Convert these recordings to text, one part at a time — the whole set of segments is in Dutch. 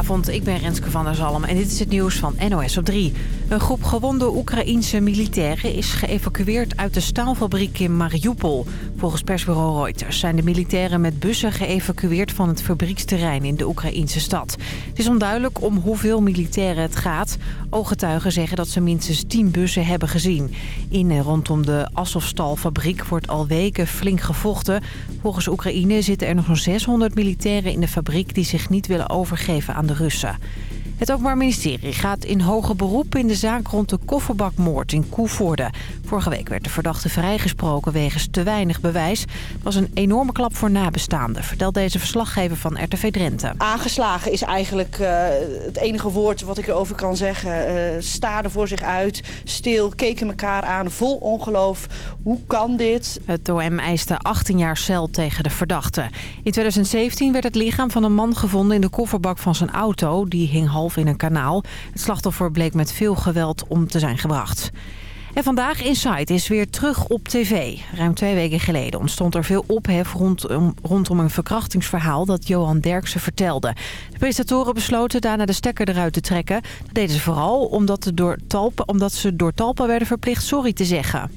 Goedenavond, ik ben Renske van der Zalm en dit is het nieuws van NOS op 3. Een groep gewonde Oekraïense militairen is geëvacueerd uit de staalfabriek in Mariupol. Volgens persbureau Reuters zijn de militairen met bussen geëvacueerd van het fabrieksterrein in de Oekraïense stad. Het is onduidelijk om hoeveel militairen het gaat. Ooggetuigen zeggen dat ze minstens 10 bussen hebben gezien. In en rondom de Azovstal-fabriek wordt al weken flink gevochten. Volgens Oekraïne zitten er nog zo'n 600 militairen in de fabriek die zich niet willen overgeven aan de Russen. Het Openbaar Ministerie gaat in hoger beroep in de zaak rond de kofferbakmoord in Koevoorde. Vorige week werd de verdachte vrijgesproken wegens te weinig bewijs. Het was een enorme klap voor nabestaanden, vertelt deze verslaggever van RTV Drenthe. Aangeslagen is eigenlijk uh, het enige woord wat ik erover kan zeggen. Uh, staarden voor zich uit, stil, keken elkaar aan, vol ongeloof. Hoe kan dit? Het OM eiste 18 jaar cel tegen de verdachte. In 2017 werd het lichaam van een man gevonden in de kofferbak van zijn auto. Die hing half in een kanaal. Het slachtoffer bleek met veel geweld om te zijn gebracht. En vandaag Inside is weer terug op tv. Ruim twee weken geleden ontstond er veel ophef rondom, rondom een verkrachtingsverhaal dat Johan Derksen vertelde. De presentatoren besloten daarna de stekker eruit te trekken. Dat deden ze vooral omdat, door Talpa, omdat ze door Talpa werden verplicht sorry te zeggen.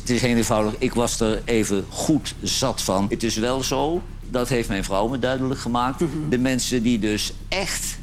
Het is heel eenvoudig, ik was er even goed zat van. Het is wel zo, dat heeft mijn vrouw me duidelijk gemaakt. De mensen die dus echt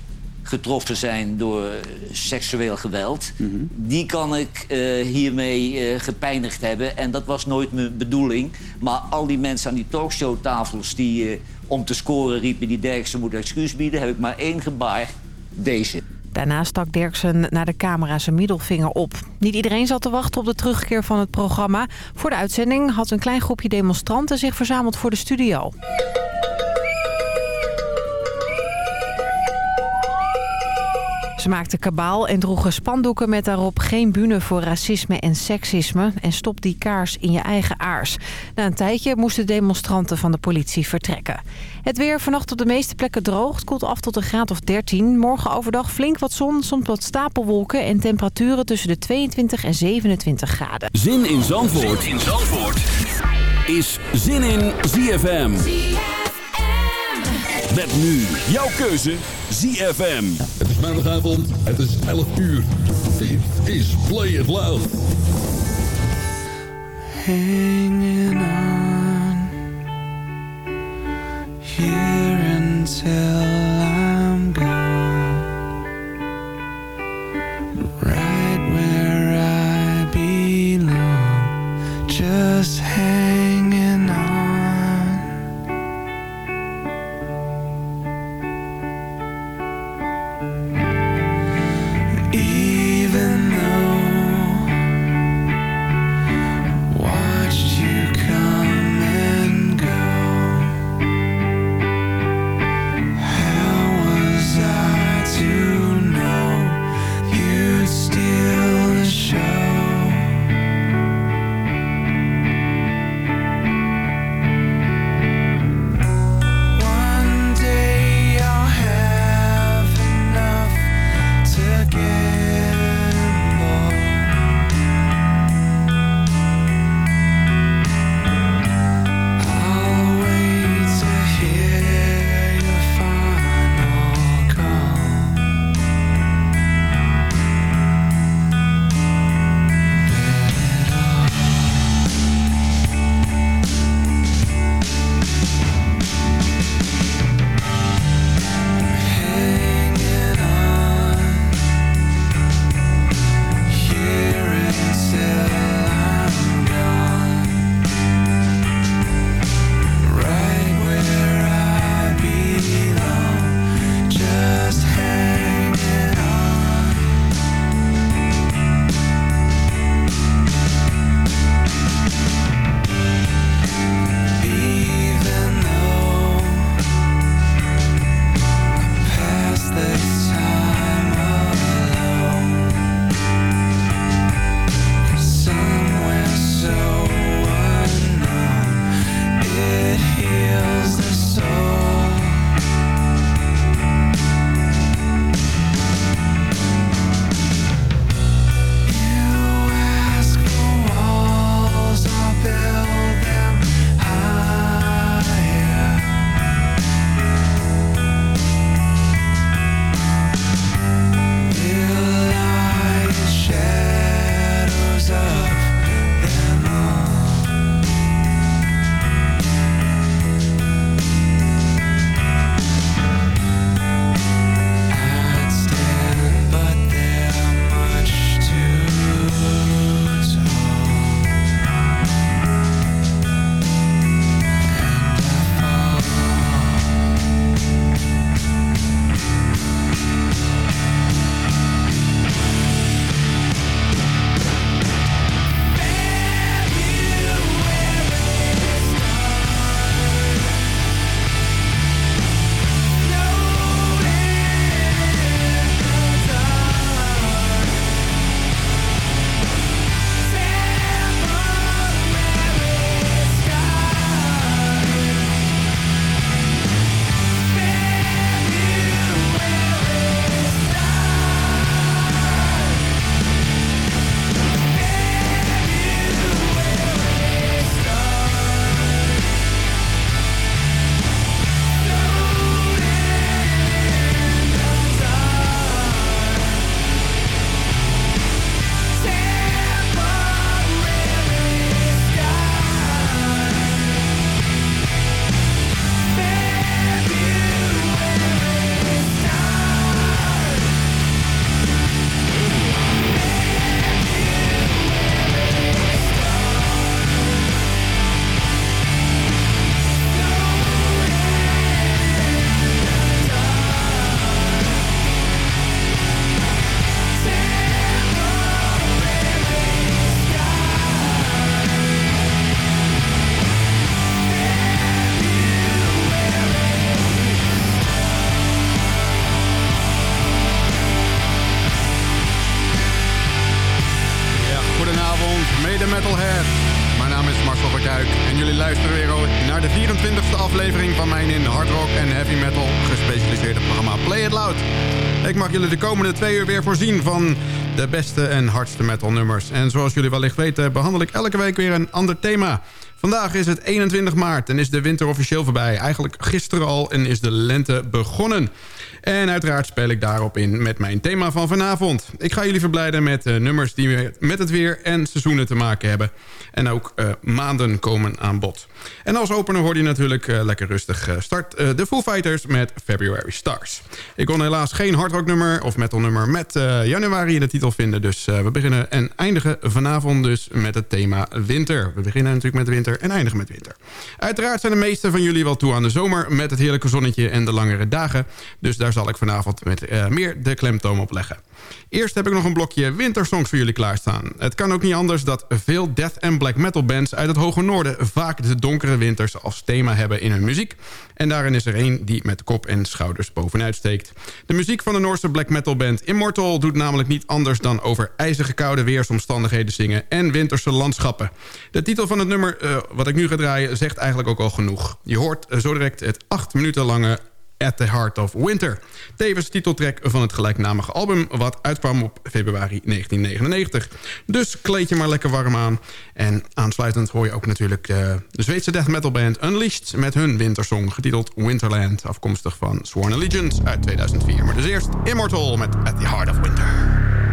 getroffen zijn door seksueel geweld. Die kan ik uh, hiermee uh, gepijnigd hebben. En dat was nooit mijn bedoeling. Maar al die mensen aan die talkshowtafels die uh, om te scoren riepen... die Derksen moet excuus bieden, heb ik maar één gebaar. Deze. Daarna stak Derksen naar de camera zijn middelvinger op. Niet iedereen zat te wachten op de terugkeer van het programma. Voor de uitzending had een klein groepje demonstranten zich verzameld voor de studio. Ze maakten kabaal en droegen spandoeken met daarop geen bühne voor racisme en seksisme. En stop die kaars in je eigen aars. Na een tijdje moesten demonstranten van de politie vertrekken. Het weer vannacht op de meeste plekken droog. Het koelt af tot een graad of 13. Morgen overdag flink wat zon, soms wat stapelwolken... en temperaturen tussen de 22 en 27 graden. Zin in Zandvoort, zin in Zandvoort. is Zin in ZFM. Met nu jouw keuze ZFM. Maandagavond, het is 11 uur. Dit is Play It Loud. Hanging on Here until I'm gone Right where I belong Just de komende twee uur weer voorzien van de beste en hardste metal nummers. En zoals jullie wellicht weten behandel ik elke week weer een ander thema. Vandaag is het 21 maart en is de winter officieel voorbij. Eigenlijk gisteren al en is de lente begonnen. En uiteraard speel ik daarop in met mijn thema van vanavond. Ik ga jullie verblijden met uh, nummers die met het weer en seizoenen te maken hebben. En ook uh, maanden komen aan bod. En als opener hoor je natuurlijk uh, lekker rustig start de Foo Fighters met February Stars. Ik kon helaas geen hardrock nummer of metal nummer met januari in de titel vinden. Dus we beginnen en eindigen vanavond dus met het thema winter. We beginnen natuurlijk met winter en eindigen met winter. Uiteraard zijn de meesten van jullie wel toe aan de zomer... met het heerlijke zonnetje en de langere dagen. Dus daar zal ik vanavond met uh, meer de klemtoon op leggen. Eerst heb ik nog een blokje wintersongs voor jullie klaarstaan. Het kan ook niet anders dat veel death en black metal bands uit het hoge noorden... vaak de donkere winters als thema hebben in hun muziek. En daarin is er één die met kop en schouders bovenuit steekt. De muziek van de Noorse black metal band Immortal... doet namelijk niet anders dan over ijzige koude weersomstandigheden zingen... en winterse landschappen. De titel van het nummer uh, wat ik nu ga draaien zegt eigenlijk ook al genoeg. Je hoort uh, zo direct het acht minuten lange At the Heart of Winter. Tevens titeltrack van het gelijknamige album... wat uitkwam op februari 1999. Dus kleed je maar lekker warm aan. En aansluitend hoor je ook natuurlijk uh, de Zweedse death metal band Unleashed... met hun wintersong getiteld Winterland... afkomstig van Sworn Allegiance uit 2004. Maar dus eerst Immortal met At the Heart of Winter.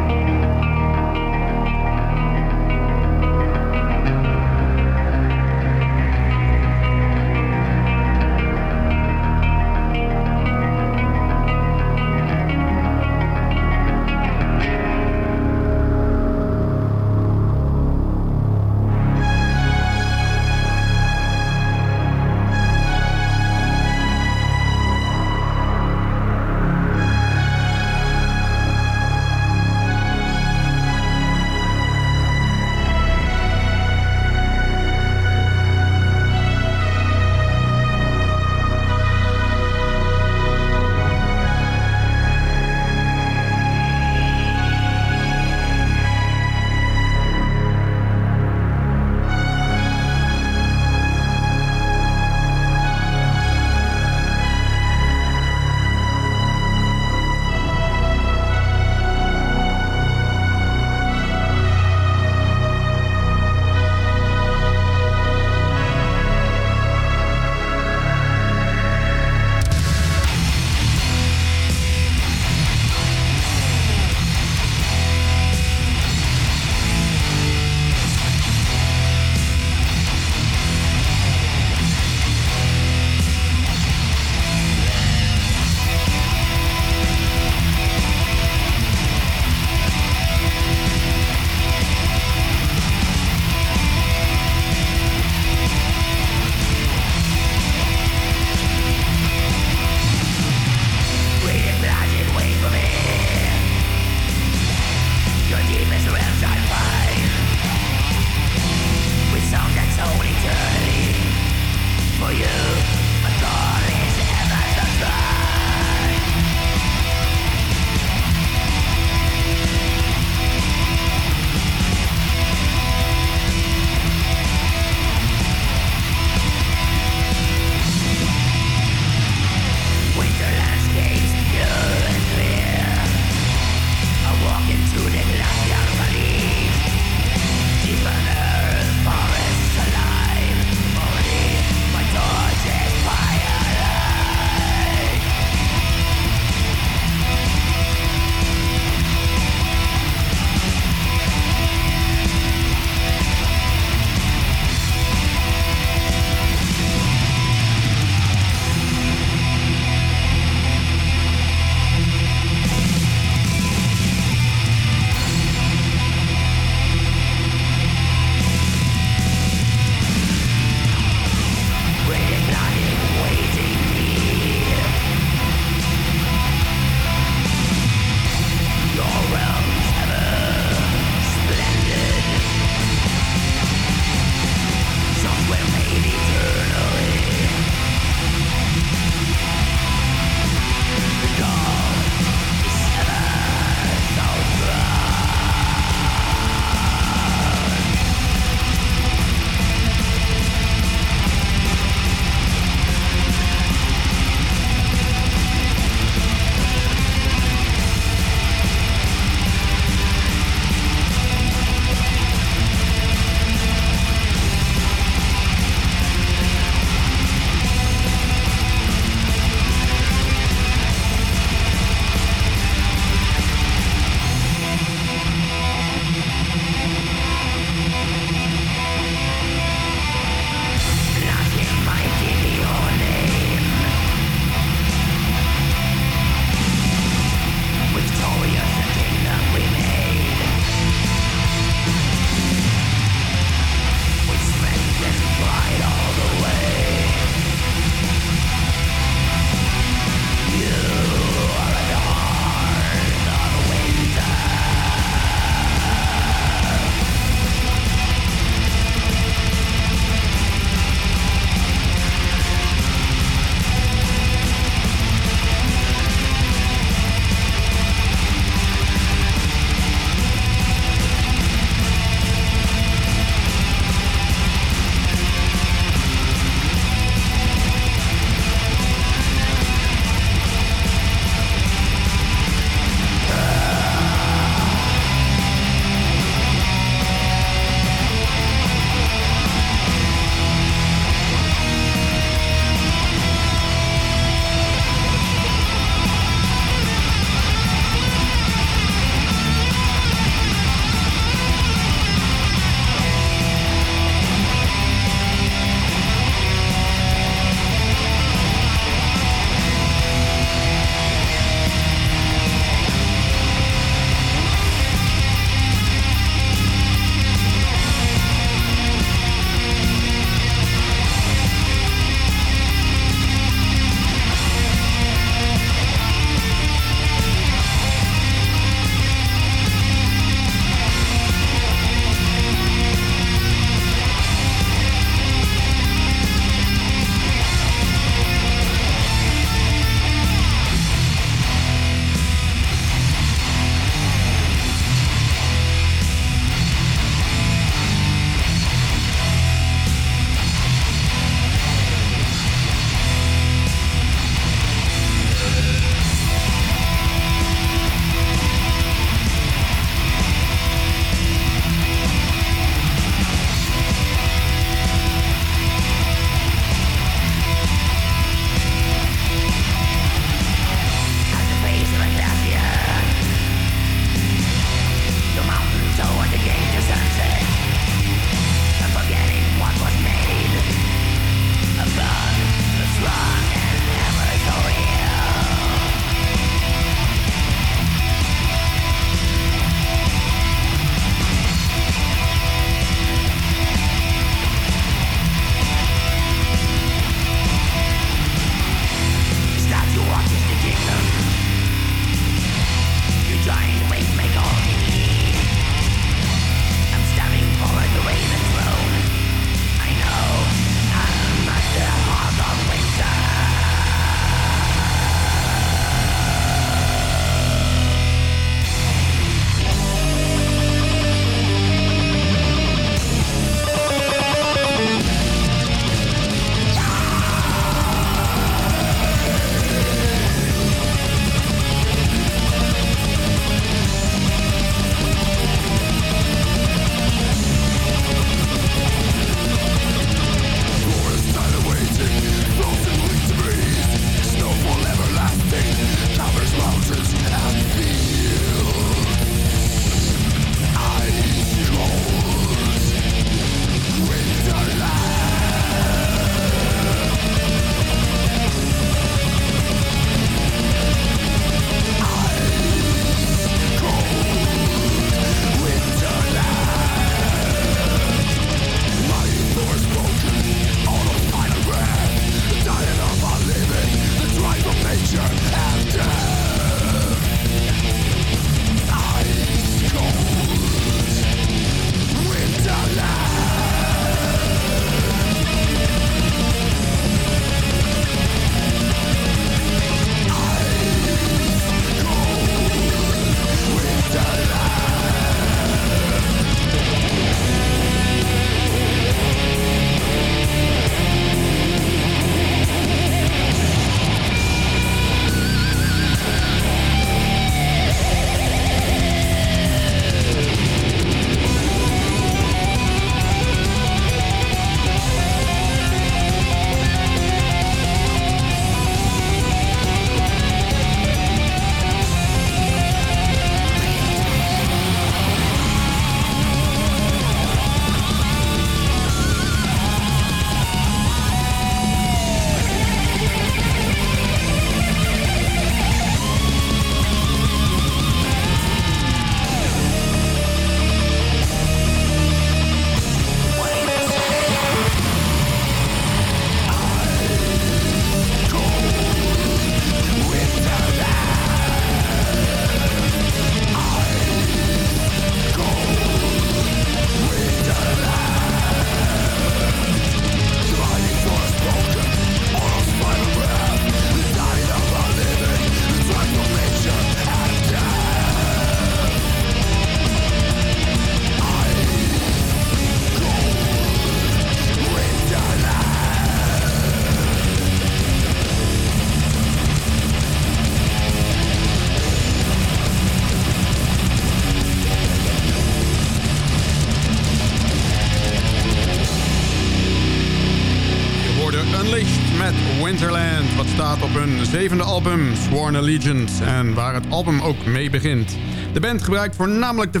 Sworn Allegiance. En waar het album ook mee begint. De band gebruikt voornamelijk de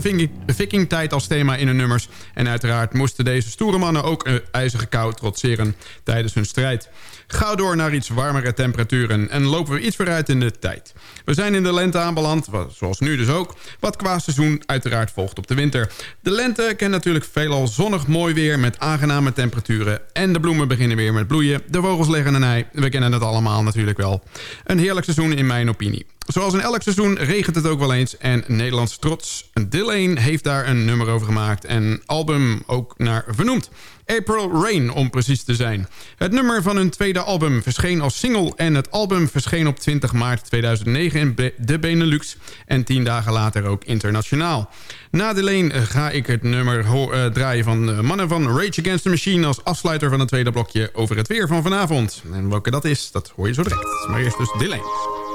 vikingtijd als thema in hun nummers. En uiteraard moesten deze stoere mannen ook een ijzige kou trotseren tijdens hun strijd. Gauw door naar iets warmere temperaturen en lopen we iets vooruit in de tijd. We zijn in de lente aanbeland, zoals nu dus ook. Wat qua seizoen uiteraard volgt op de winter. De lente kent natuurlijk veelal zonnig mooi weer met aangename temperaturen. En de bloemen beginnen weer met bloeien. De vogels leggen een ei. We kennen het allemaal natuurlijk wel. Een heerlijk seizoen in mijn opinie. Zoals in elk seizoen regent het ook wel eens. En Nederlands trots, Dillane heeft daar een nummer over gemaakt. En album ook naar vernoemd. April Rain, om precies te zijn. Het nummer van hun tweede album verscheen als single... en het album verscheen op 20 maart 2009 in de Benelux... en tien dagen later ook internationaal. Na Dillane ga ik het nummer uh, draaien van uh, mannen van Rage Against the Machine... als afsluiter van het tweede blokje over het weer van vanavond. En welke dat is, dat hoor je zo direct. Maar eerst dus Dillane.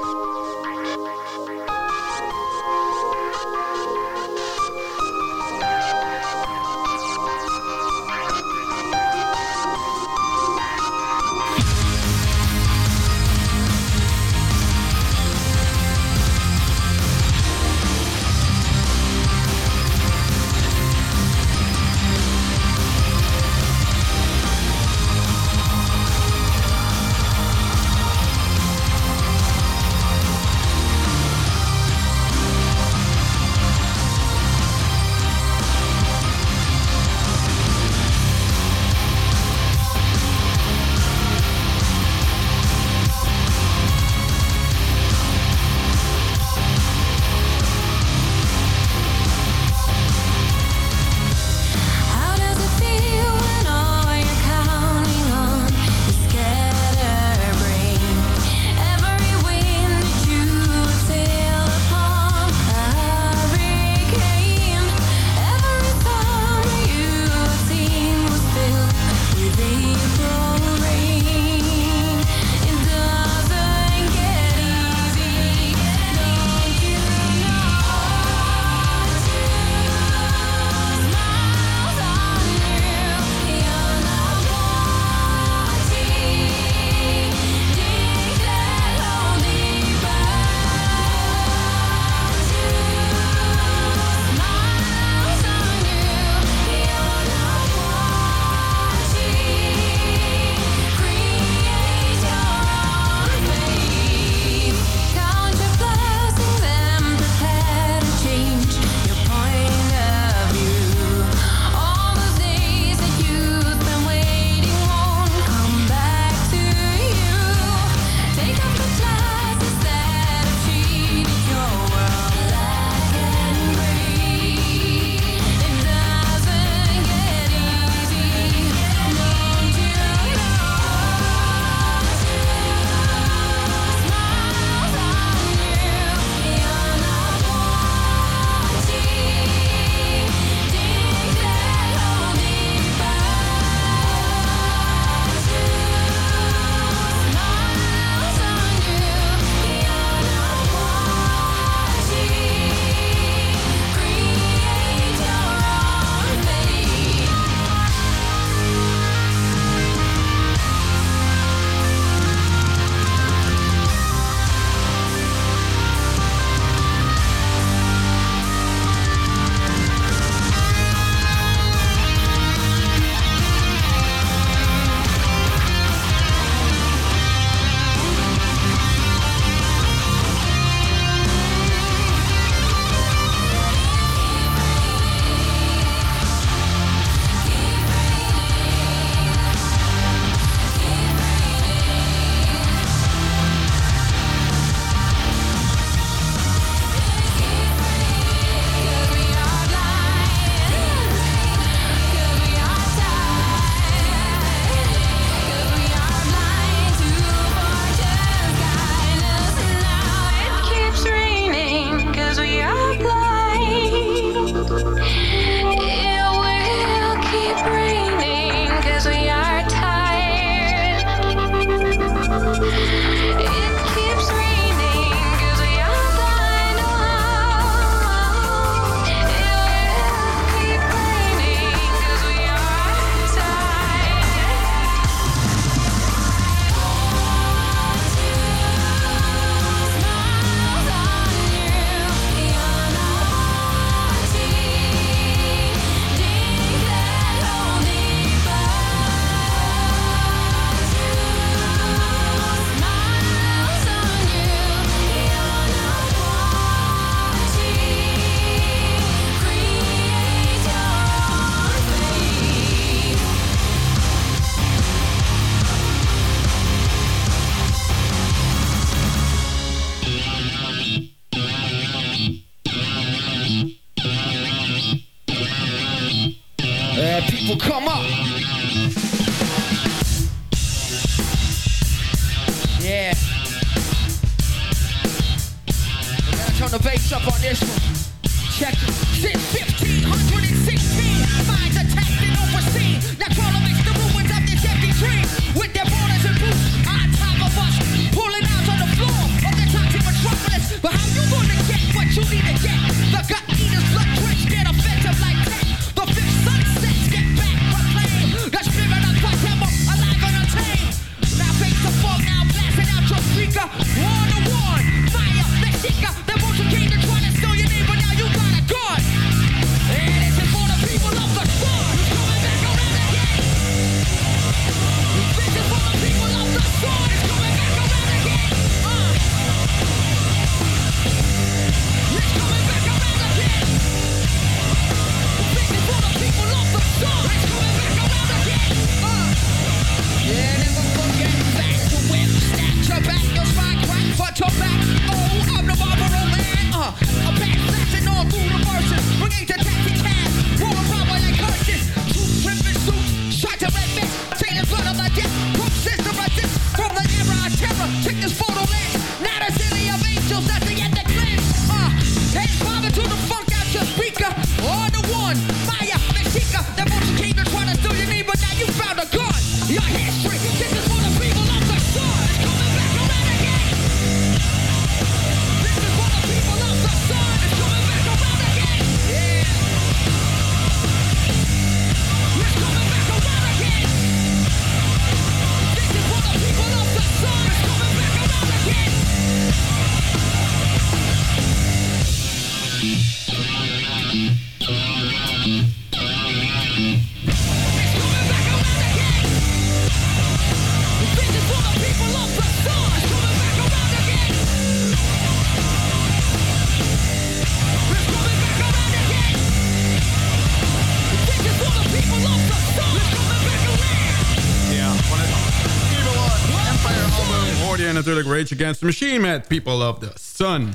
Machine met People of the Sun.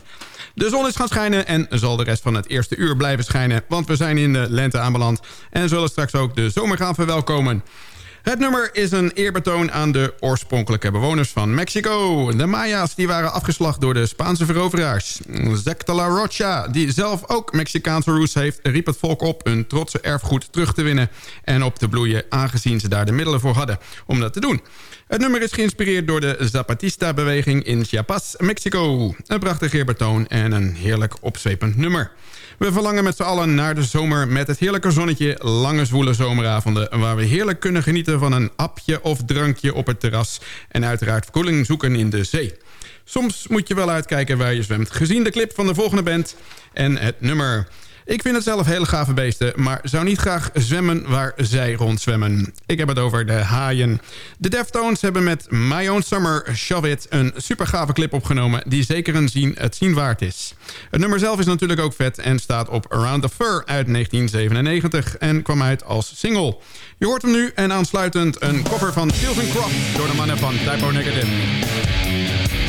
De zon is gaan schijnen en zal de rest van het eerste uur blijven schijnen... want we zijn in de lente aanbeland en zullen straks ook de zomer gaan verwelkomen. Het nummer is een eerbetoon aan de oorspronkelijke bewoners van Mexico. De Maya's die waren afgeslacht door de Spaanse veroveraars. De la Rocha, die zelf ook Mexicaanse roots heeft... riep het volk op hun trotse erfgoed terug te winnen... en op te bloeien aangezien ze daar de middelen voor hadden om dat te doen. Het nummer is geïnspireerd door de Zapatista-beweging in Chiapas, Mexico. Een prachtig eerbetoon en een heerlijk opzwepend nummer. We verlangen met z'n allen naar de zomer met het heerlijke zonnetje... lange zwoele zomeravonden waar we heerlijk kunnen genieten... van een apje of drankje op het terras... en uiteraard verkoeling zoeken in de zee. Soms moet je wel uitkijken waar je zwemt. Gezien de clip van de volgende band en het nummer... Ik vind het zelf hele gave beesten, maar zou niet graag zwemmen waar zij rondzwemmen. Ik heb het over de haaien. De Deftones hebben met My Own Summer Shove It een super gave clip opgenomen... die zeker een zien, het zien waard is. Het nummer zelf is natuurlijk ook vet en staat op Around the Fur uit 1997... en kwam uit als single. Je hoort hem nu en aansluitend een cover van Sylvan Croft... door de mannen van Typo Negative.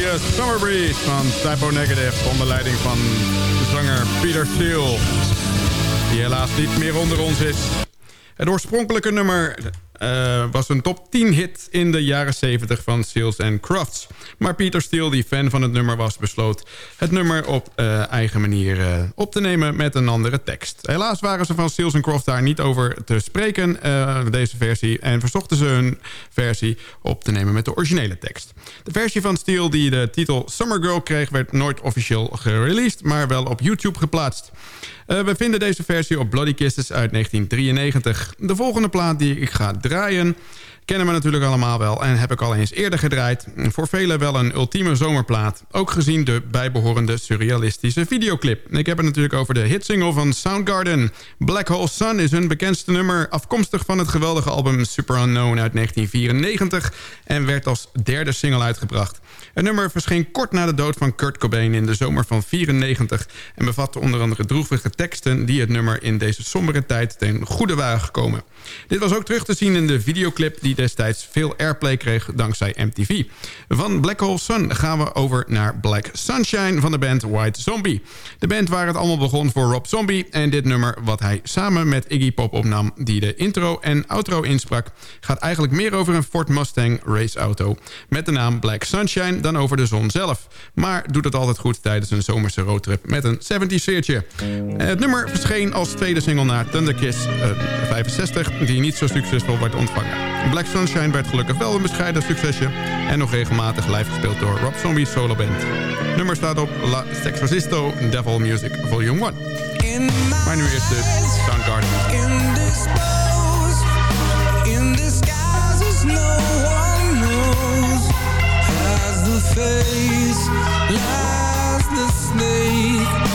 Je Summer Breeze van Typo Negative... onder leiding van de zanger Peter Steele... die helaas niet meer onder ons is. Het oorspronkelijke nummer eh, was een top 10 hit in de jaren 70 van Seals and Crofts. Maar Peter Steele, die fan van het nummer was, besloot het nummer op eh, eigen manier eh, op te nemen met een andere tekst. Helaas waren ze van Seals and Crofts daar niet over te spreken, deze versie, en verzochten ze hun versie op te nemen met de originele tekst. De versie van Steele die de titel Summer Girl kreeg, werd nooit officieel gereleased, maar wel op YouTube geplaatst. we vinden deze versie op Bloody Kisses uit 1993. De volgende plaat die ik ga draaien kennen we natuurlijk allemaal wel en heb ik al eens eerder gedraaid. Voor velen wel een ultieme zomerplaat. Ook gezien de bijbehorende surrealistische videoclip. Ik heb het natuurlijk over de hitsingle van Soundgarden. Black Hole Sun is hun bekendste nummer... afkomstig van het geweldige album Super Unknown uit 1994... en werd als derde single uitgebracht. Het nummer verscheen kort na de dood van Kurt Cobain in de zomer van 94... en bevatte onder andere droevige teksten... die het nummer in deze sombere tijd ten goede waren gekomen. Dit was ook terug te zien in de videoclip... die destijds veel airplay kreeg dankzij MTV. Van Black Hole Sun gaan we over naar Black Sunshine van de band White Zombie. De band waar het allemaal begon voor Rob Zombie... en dit nummer wat hij samen met Iggy Pop opnam... die de intro en outro insprak... gaat eigenlijk meer over een Ford Mustang raceauto... met de naam Black Sunshine dan over de zon zelf. Maar doet het altijd goed tijdens een zomerse roadtrip met een 70 sfeertje. Het nummer verscheen als tweede single naar Thunder Kiss uh, 65... die niet zo succesvol werd ontvangen. Black Sunshine werd gelukkig wel een bescheiden succesje... en nog regelmatig live gespeeld door Rob Zombie's solo band. Nummer staat op La Sexorcisto Devil Music Volume 1. Maar nu eerst dus Soundgarden. In disguises no one knows Has the face, lies the snake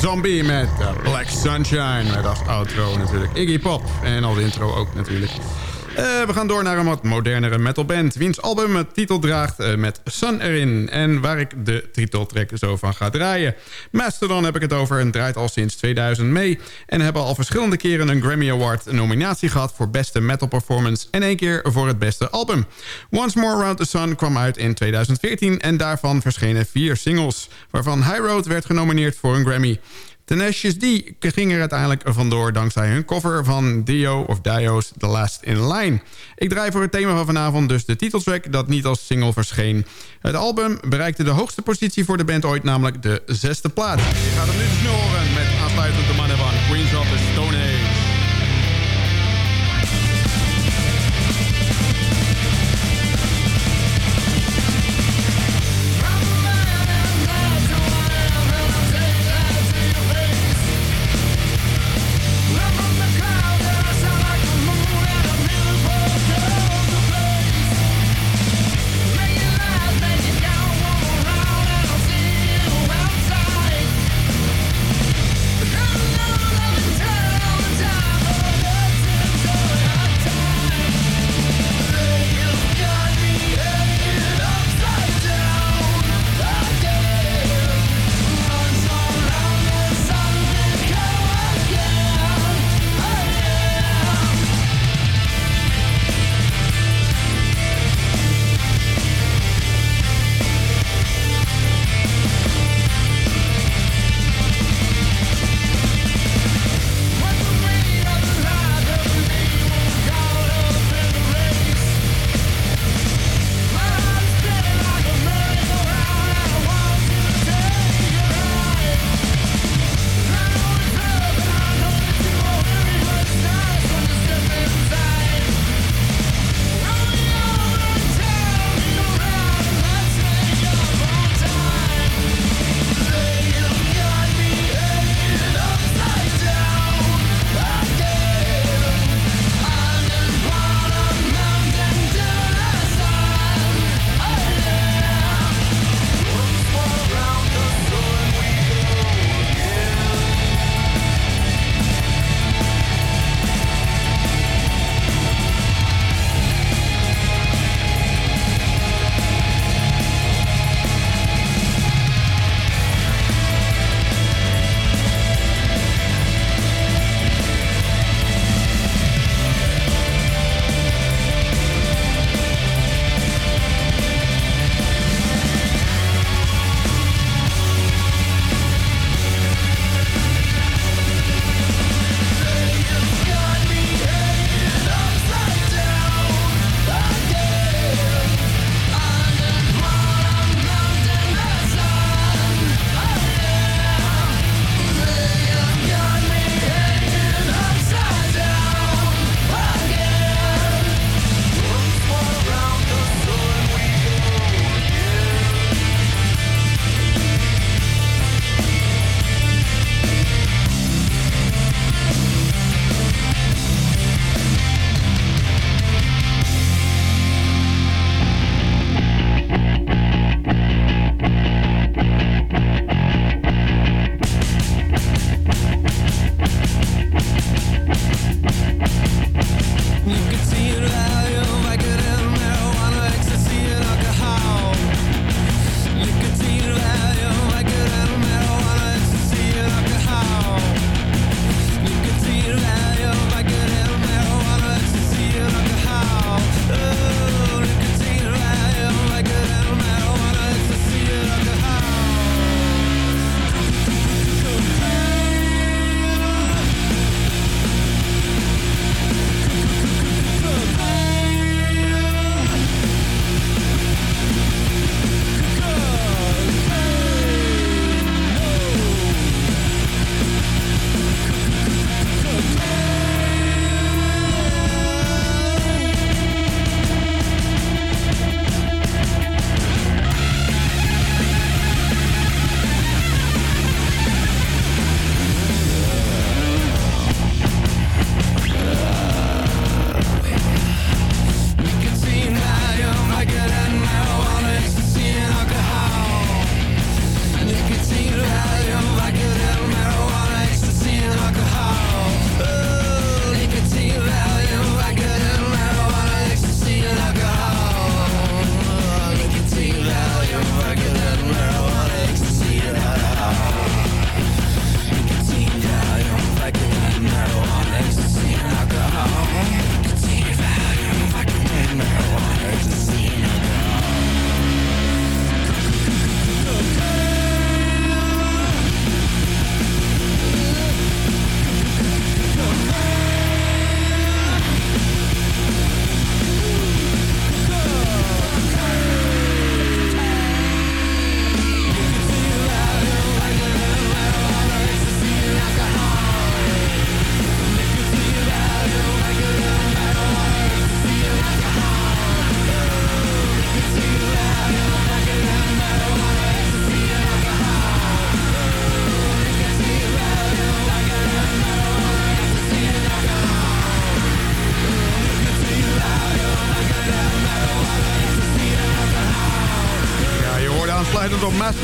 Zombie met eh, Black Sunshine. Met als outro natuurlijk Iggy Pop. En als intro ook natuurlijk. Eh, we gaan door naar een wat modernere metalband... wiens album het titel draagt eh, met Sun erin... en waar ik de titeltrack zo van ga draaien. Mastodon heb ik het over en draait al sinds 2000 mee... en hebben al verschillende keren een Grammy Award nominatie gehad... voor beste metal performance en één keer voor het beste album. Once More Round the Sun kwam uit in 2014... en daarvan verschenen vier singles... waarvan High Road werd genomineerd voor een Grammy... Tenacious D ging er uiteindelijk vandoor dankzij hun cover van Dio of Dio's The Last in Line. Ik draai voor het thema van vanavond dus de titeltrack dat niet als single verscheen. Het album bereikte de hoogste positie voor de band ooit, namelijk de zesde plaats. Je gaat hem nu snel horen met aansluitend de mannen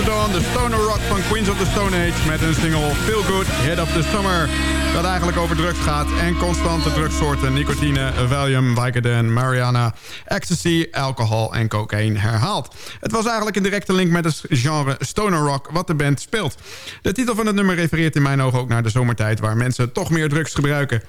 de stoner rock van Queens of the Stone Age... met een single Feel Good, Hit of the Summer. Dat eigenlijk over drugs gaat en constante drugssoorten... nicotine, Valium, Vicodin, Mariana, ecstasy, alcohol en cocaïne herhaalt. Het was eigenlijk een directe link met het genre stoner rock... wat de band speelt. De titel van het nummer refereert in mijn ogen ook naar de zomertijd... waar mensen toch meer drugs gebruiken.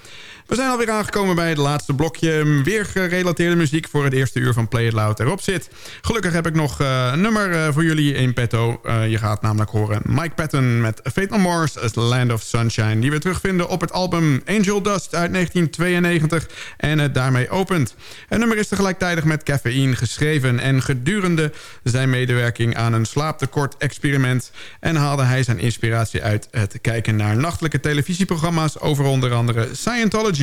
We zijn alweer aangekomen bij het laatste blokje. Weer gerelateerde muziek voor het eerste uur van Play It Loud erop zit. Gelukkig heb ik nog eh, een nummer eh, voor jullie in petto. Eh, je gaat namelijk horen Mike Patton met Fate No More's as Land of Sunshine... die we terugvinden op het album Angel Dust uit 1992 en het daarmee opent. Het nummer is tegelijkertijd met cafeïne geschreven... en gedurende zijn medewerking aan een slaaptekort-experiment... en haalde hij zijn inspiratie uit het kijken naar nachtelijke televisieprogramma's... over onder andere Scientology.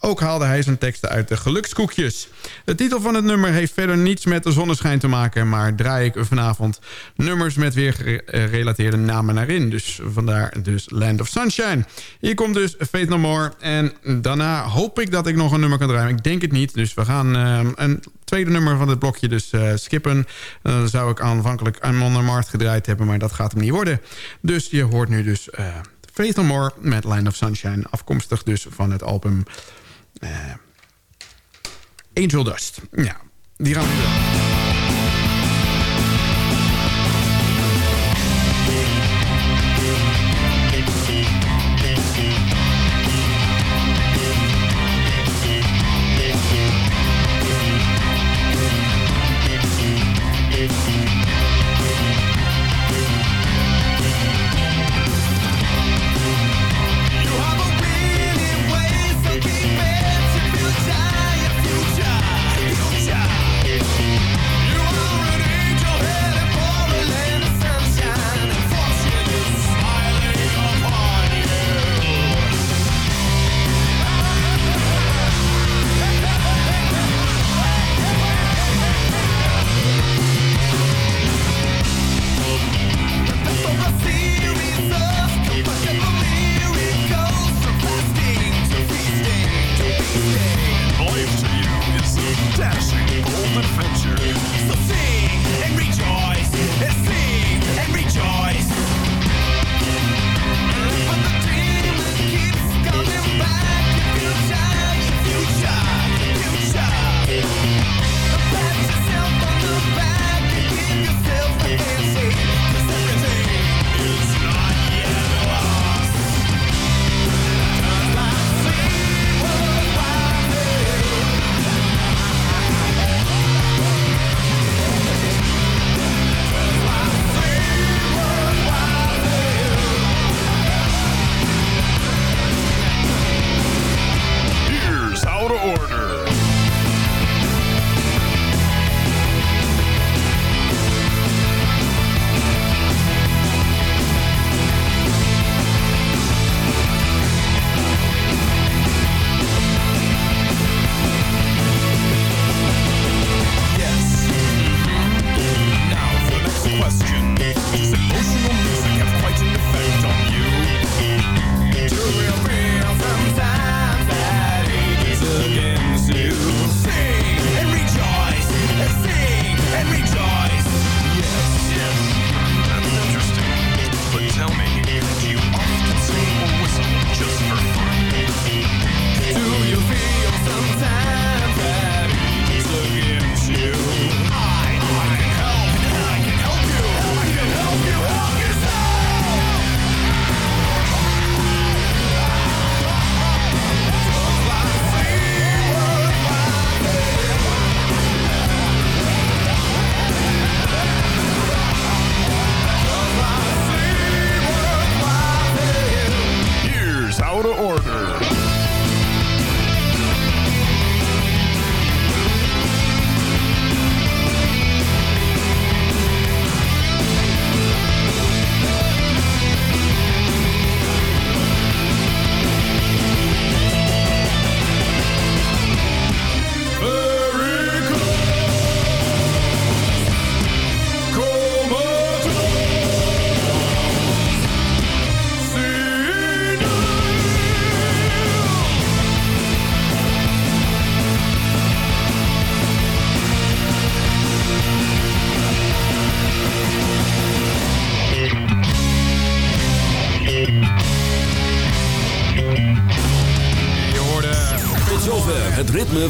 Ook haalde hij zijn teksten uit de gelukskoekjes. De titel van het nummer heeft verder niets met de zonneschijn te maken... maar draai ik vanavond nummers met weer gerelateerde namen naar in. Dus vandaar dus Land of Sunshine. Hier komt dus Fate No More. En daarna hoop ik dat ik nog een nummer kan draaien. Ik denk het niet, dus we gaan eh, een tweede nummer van het blokje dus eh, skippen. Eh, Dan zou ik aanvankelijk Amon Mart gedraaid hebben... maar dat gaat hem niet worden. Dus je hoort nu dus... Faith No More met Land of Sunshine. Afkomstig dus van het album eh, Angel Dust. Ja, die gaan we doen. Emotional